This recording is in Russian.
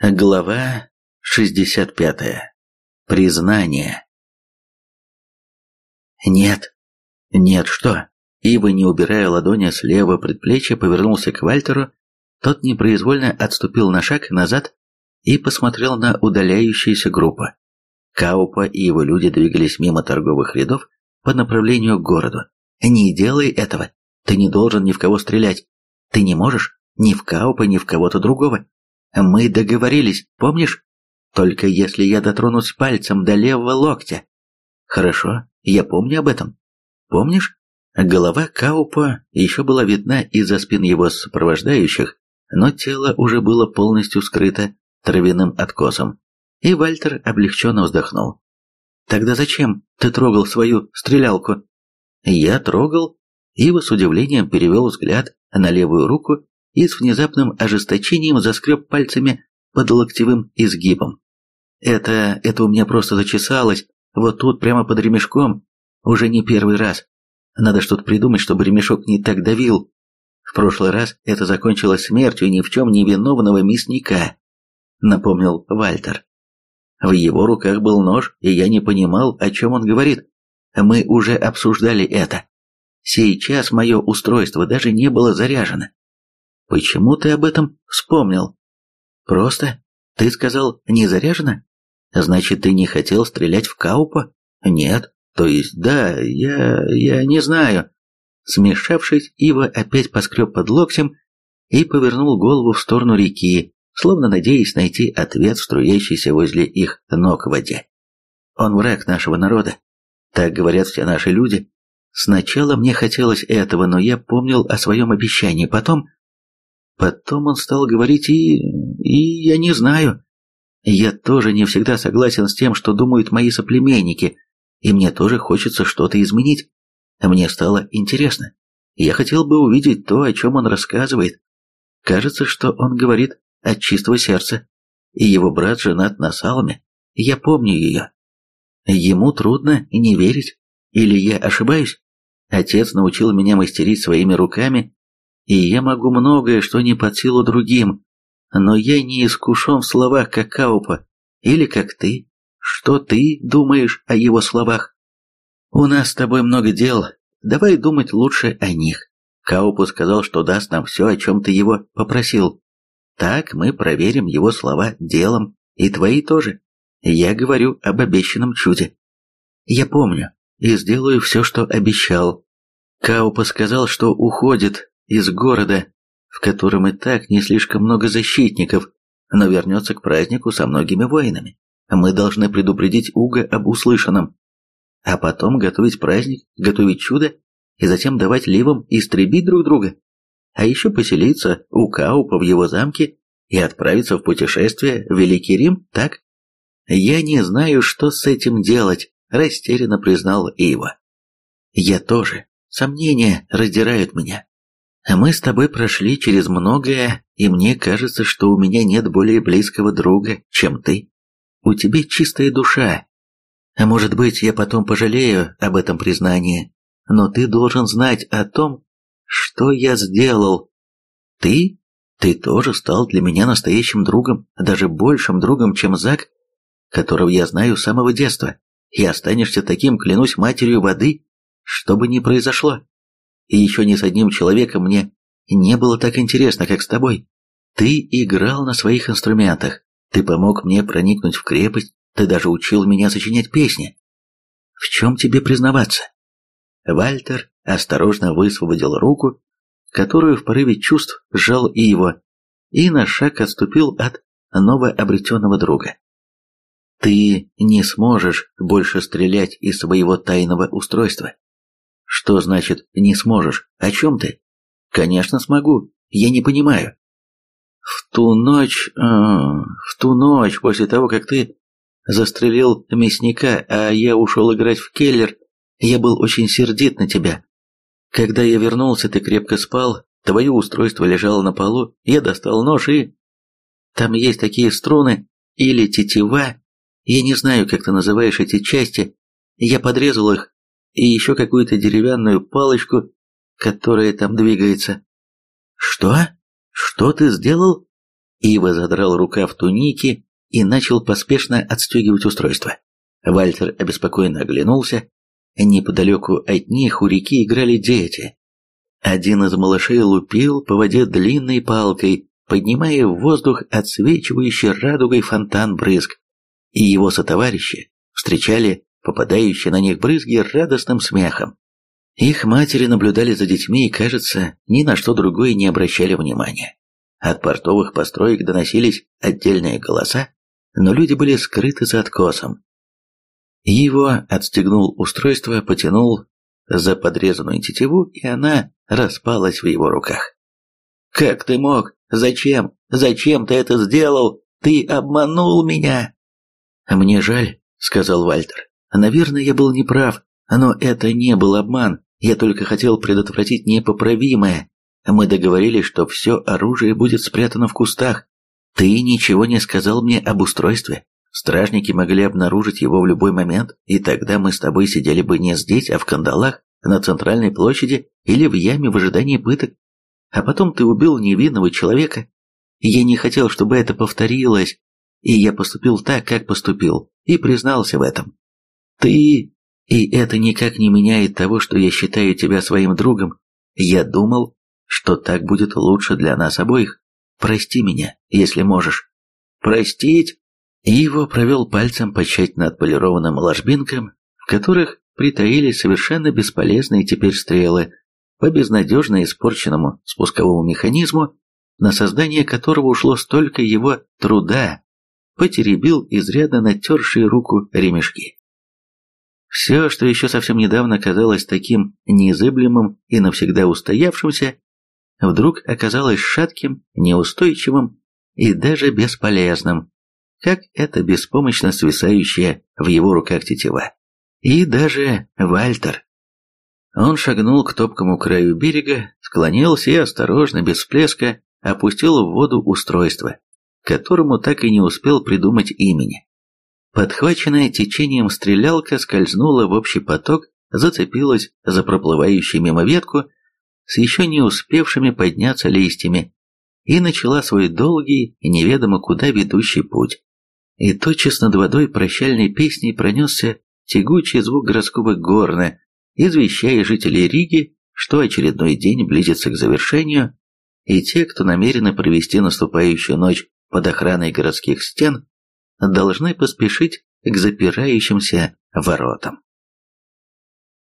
Глава 65. Признание. Нет. Нет, что? Ива, не убирая ладони с левого предплечья, повернулся к Вальтеру. Тот непроизвольно отступил на шаг назад и посмотрел на удаляющуюся группу. Каупа и его люди двигались мимо торговых рядов по направлению к городу. «Не делай этого. Ты не должен ни в кого стрелять. Ты не можешь ни в Каупа, ни в кого-то другого. Мы договорились, помнишь? Только если я дотронусь пальцем до левого локтя. Хорошо, я помню об этом. Помнишь? Голова Каупа еще была видна из-за спин его сопровождающих, но тело уже было полностью скрыто травяным откосом. И Вальтер облегченно вздохнул. «Тогда зачем ты трогал свою стрелялку?» «Я трогал?» Ива с удивлением перевел взгляд на левую руку и с внезапным ожесточением заскреб пальцами под локтевым изгибом. Это, это у меня просто зачесалось, вот тут прямо под ремешком, уже не первый раз. Надо что-то придумать, чтобы ремешок не так давил. В прошлый раз это закончилось смертью ни в чем не виновного мясника, напомнил Вальтер. В его руках был нож, и я не понимал, о чем он говорит. Мы уже обсуждали это. Сейчас мое устройство даже не было заряжено. Почему ты об этом вспомнил? Просто? Ты сказал, не заряжено? Значит, ты не хотел стрелять в Каупа? Нет. То есть, да, я... я не знаю. Смешавшись, Ива опять поскреб под локтем и повернул голову в сторону реки, словно надеясь найти ответ в струящейся возле их ног в воде. Он враг нашего народа. Так говорят все наши люди. Сначала мне хотелось этого, но я помнил о своем обещании. Потом Потом он стал говорить и... и я не знаю. Я тоже не всегда согласен с тем, что думают мои соплеменники, и мне тоже хочется что-то изменить. Мне стало интересно. Я хотел бы увидеть то, о чем он рассказывает. Кажется, что он говорит от чистого сердца. И его брат женат на Салме. Я помню ее. Ему трудно не верить. Или я ошибаюсь? Отец научил меня мастерить своими руками и я могу многое, что не под силу другим, но я не искушен в словах, как Каупа, или как ты. Что ты думаешь о его словах? У нас с тобой много дел, давай думать лучше о них. Каупу сказал, что даст нам все, о чем ты его попросил. Так мы проверим его слова делом, и твои тоже. Я говорю об обещанном чуде. Я помню и сделаю все, что обещал. Каупа сказал, что уходит, из города, в котором и так не слишком много защитников, но вернется к празднику со многими воинами. Мы должны предупредить Уга об услышанном, а потом готовить праздник, готовить чудо, и затем давать ливам истребить друг друга. А еще поселиться у Каупа в его замке и отправиться в путешествие в Великий Рим, так? Я не знаю, что с этим делать, растерянно признал Ива. Я тоже. Сомнения раздирают меня. А мы с тобой прошли через многое, и мне кажется, что у меня нет более близкого друга, чем ты. У тебя чистая душа. А может быть, я потом пожалею об этом признании, но ты должен знать о том, что я сделал. Ты? Ты тоже стал для меня настоящим другом, даже большим другом, чем Зак, которого я знаю с самого детства, и останешься таким, клянусь матерью воды, что бы ни произошло. И еще ни с одним человеком мне не было так интересно, как с тобой. Ты играл на своих инструментах, ты помог мне проникнуть в крепость, ты даже учил меня сочинять песни. В чем тебе признаваться? Вальтер осторожно высвободил руку, которую в порыве чувств сжал и его, и на шаг отступил от новообретенного друга. Ты не сможешь больше стрелять из своего тайного устройства. Что значит «не сможешь»? О чем ты? Конечно, смогу. Я не понимаю. В ту ночь... Э, в ту ночь, после того, как ты застрелил мясника, а я ушел играть в келлер, я был очень сердит на тебя. Когда я вернулся, ты крепко спал, твое устройство лежало на полу, я достал нож и... Там есть такие струны или тетива, я не знаю, как ты называешь эти части, я подрезал их и еще какую-то деревянную палочку, которая там двигается. Что? Что ты сделал? Ива задрал рукав туники и начал поспешно отстегивать устройство. Вальтер обеспокоенно оглянулся. Неподалеку от них у реки играли дети. Один из малышей лупил по воде длинной палкой, поднимая в воздух отсвечивающий радугой фонтан брызг, и его сотоварищи встречали попадающие на них брызги радостным смехом. Их матери наблюдали за детьми и, кажется, ни на что другое не обращали внимания. От портовых построек доносились отдельные голоса, но люди были скрыты за откосом. Его отстегнул устройство, потянул за подрезанную тетиву, и она распалась в его руках. «Как ты мог? Зачем? Зачем ты это сделал? Ты обманул меня!» «Мне жаль», — сказал Вальтер. «Наверное, я был неправ, но это не был обман. Я только хотел предотвратить непоправимое. Мы договорились, что все оружие будет спрятано в кустах. Ты ничего не сказал мне об устройстве. Стражники могли обнаружить его в любой момент, и тогда мы с тобой сидели бы не здесь, а в кандалах, на центральной площади или в яме в ожидании пыток. А потом ты убил невинного человека. Я не хотел, чтобы это повторилось, и я поступил так, как поступил, и признался в этом. Ты... И это никак не меняет того, что я считаю тебя своим другом. Я думал, что так будет лучше для нас обоих. Прости меня, если можешь. Простить? И его провел пальцем по тщательно отполированным ложбинкам, в которых притаились совершенно бесполезные теперь стрелы, по безнадежно испорченному спусковому механизму, на создание которого ушло столько его труда, потеребил изрядно натершие руку ремешки. Все, что еще совсем недавно казалось таким незыблемым и навсегда устоявшимся, вдруг оказалось шатким, неустойчивым и даже бесполезным, как это беспомощно свисающее в его руках тетива. И даже Вальтер. Он шагнул к топкому краю берега, склонился и осторожно, без всплеска, опустил в воду устройство, которому так и не успел придумать имени. Подхваченная течением стрелялка скользнула в общий поток, зацепилась за проплывающую мимо ветку с еще не успевшими подняться листьями и начала свой долгий и неведомо куда ведущий путь. И тотчас над водой прощальной песней пронесся тягучий звук городского горна, извещая жителей Риги, что очередной день близится к завершению, и те, кто намерены провести наступающую ночь под охраной городских стен, должны поспешить к запирающимся воротам.